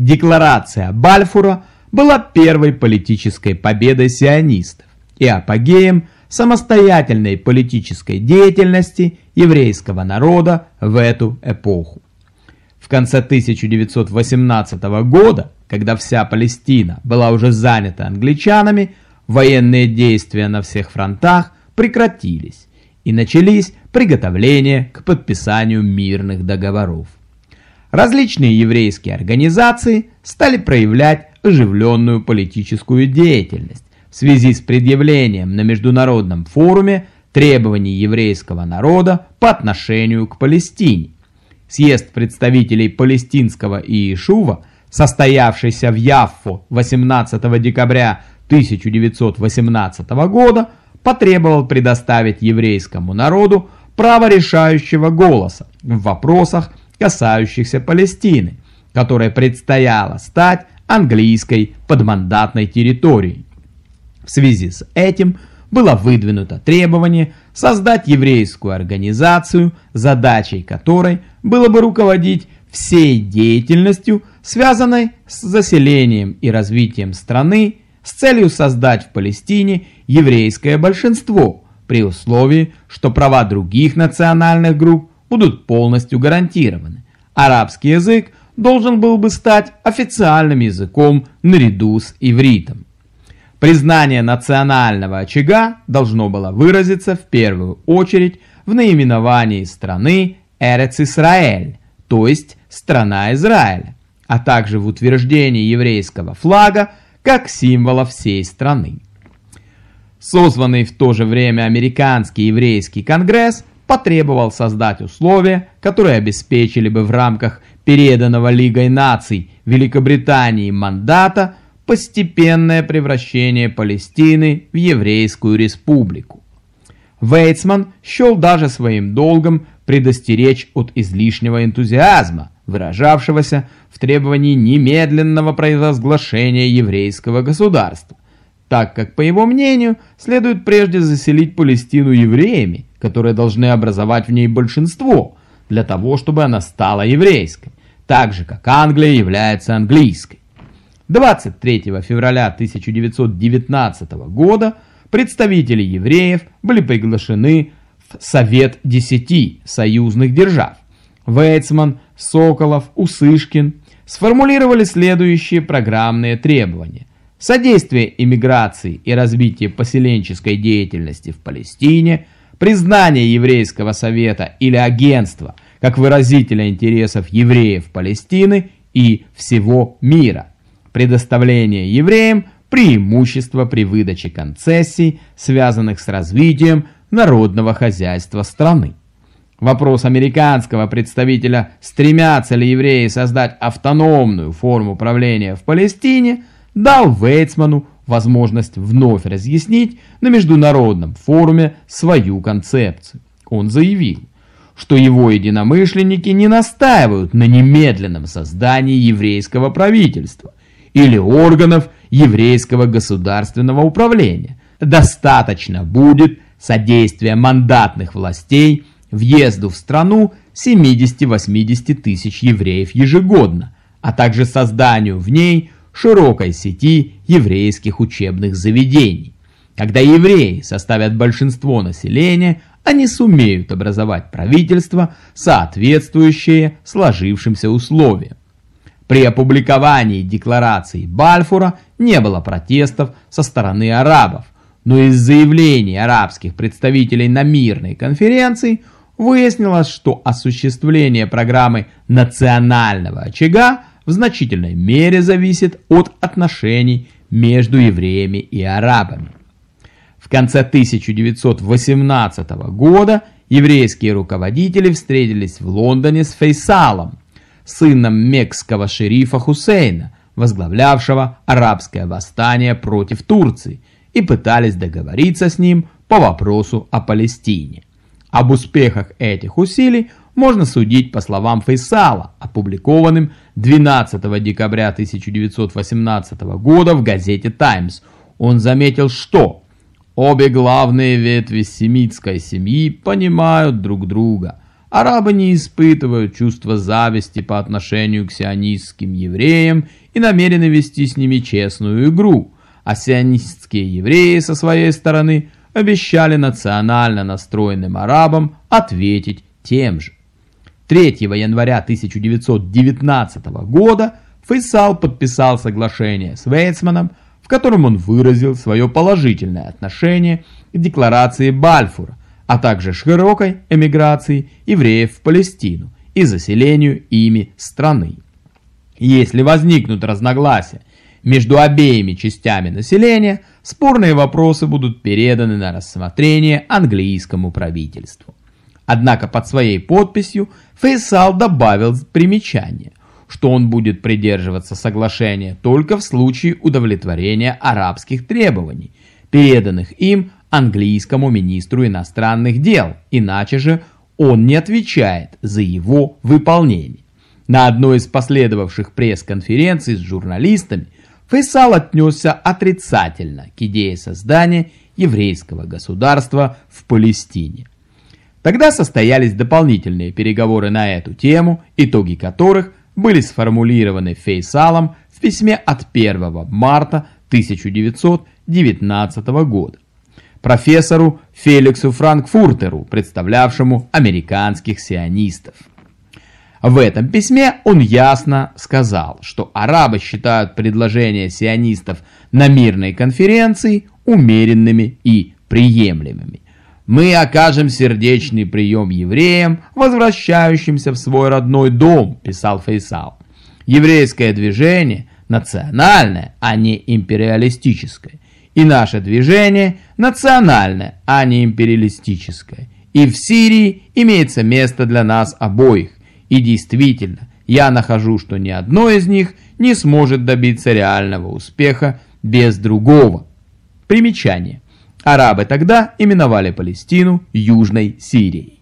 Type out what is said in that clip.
Декларация Бальфура была первой политической победой сионистов и апогеем самостоятельной политической деятельности еврейского народа в эту эпоху. В конце 1918 года, когда вся Палестина была уже занята англичанами, военные действия на всех фронтах прекратились и начались приготовления к подписанию мирных договоров. Различные еврейские организации стали проявлять оживленную политическую деятельность в связи с предъявлением на международном форуме требований еврейского народа по отношению к Палестине. Съезд представителей палестинского Иешува, состоявшийся в Яффо 18 декабря 1918 года, потребовал предоставить еврейскому народу право решающего голоса в вопросах, касающихся Палестины, которой предстояло стать английской подмандатной территорией. В связи с этим было выдвинуто требование создать еврейскую организацию, задачей которой было бы руководить всей деятельностью, связанной с заселением и развитием страны, с целью создать в Палестине еврейское большинство, при условии, что права других национальных групп будут полностью гарантированы. Арабский язык должен был бы стать официальным языком наряду с ивритом. Признание национального очага должно было выразиться в первую очередь в наименовании страны Эрец-Исраэль, то есть страна Израиля, а также в утверждении еврейского флага как символа всей страны. Созванный в то же время Американский еврейский конгресс потребовал создать условия, которые обеспечили бы в рамках переданного Лигой наций Великобритании мандата постепенное превращение Палестины в еврейскую республику. Вейцман счел даже своим долгом предостеречь от излишнего энтузиазма, выражавшегося в требовании немедленного провозглашения еврейского государства, так как, по его мнению, следует прежде заселить Палестину евреями, которые должны образовать в ней большинство, для того, чтобы она стала еврейской, так же, как Англия является английской. 23 февраля 1919 года представители евреев были приглашены в Совет Десяти союзных держав. Вейцман, Соколов, Усышкин сформулировали следующие программные требования. Содействие иммиграции и развитие поселенческой деятельности в Палестине, признание еврейского совета или агентства как выразителя интересов евреев Палестины и всего мира, предоставление евреям преимущества при выдаче концессий, связанных с развитием народного хозяйства страны. Вопрос американского представителя, стремятся ли евреи создать автономную форму правления в Палестине, дал Вейцману возможность вновь разъяснить на международном форуме свою концепцию. Он заявил, что его единомышленники не настаивают на немедленном создании еврейского правительства или органов еврейского государственного управления. Достаточно будет содействия мандатных властей въезду в страну 70-80 тысяч евреев ежегодно, а также созданию в ней широкой сети еврейских учебных заведений. Когда евреи составят большинство населения, они сумеют образовать правительство, соответствующее сложившимся условиям. При опубликовании декларации Бальфура не было протестов со стороны арабов, но из заявлений арабских представителей на мирной конференции выяснилось, что осуществление программы национального очага в значительной мере зависит от отношений между евреями и арабами. В конце 1918 года еврейские руководители встретились в Лондоне с Фейсалом, сыном мекского шерифа Хусейна, возглавлявшего арабское восстание против Турции, и пытались договориться с ним по вопросу о Палестине. Об успехах этих усилий можно судить по словам Фейсала, опубликованным 12 декабря 1918 года в газете «Таймс». Он заметил, что Обе главные ветви семитской семьи понимают друг друга. арабы не испытывают чувства зависти по отношению к сионистским евреям и намерены вести с ними честную игру, а сионистские евреи со своей стороны обещали национально настроенным арабам ответить тем же. 3 января 1919 года Фейсал подписал соглашение с Вейцманом, в котором он выразил свое положительное отношение к декларации Бальфура, а также широкой эмиграции евреев в Палестину и заселению ими страны. Если возникнут разногласия между обеими частями населения, спорные вопросы будут переданы на рассмотрение английскому правительству. Однако под своей подписью Фейсал добавил примечание, что он будет придерживаться соглашения только в случае удовлетворения арабских требований, переданных им английскому министру иностранных дел, иначе же он не отвечает за его выполнение. На одной из последовавших пресс-конференций с журналистами Фейсал отнесся отрицательно к идее создания еврейского государства в Палестине. Тогда состоялись дополнительные переговоры на эту тему, итоги которых были сформулированы Фейсалом в письме от 1 марта 1919 года профессору Феликсу Франкфуртеру, представлявшему американских сионистов. В этом письме он ясно сказал, что арабы считают предложения сионистов на мирной конференции умеренными и приемлемыми. Мы окажем сердечный прием евреям, возвращающимся в свой родной дом, писал Фейсал. Еврейское движение национальное, а не империалистическое. И наше движение национальное, а не империалистическое. И в Сирии имеется место для нас обоих. И действительно, я нахожу, что ни одно из них не сможет добиться реального успеха без другого. Примечание. Арабы тогда именовали Палестину Южной Сирией.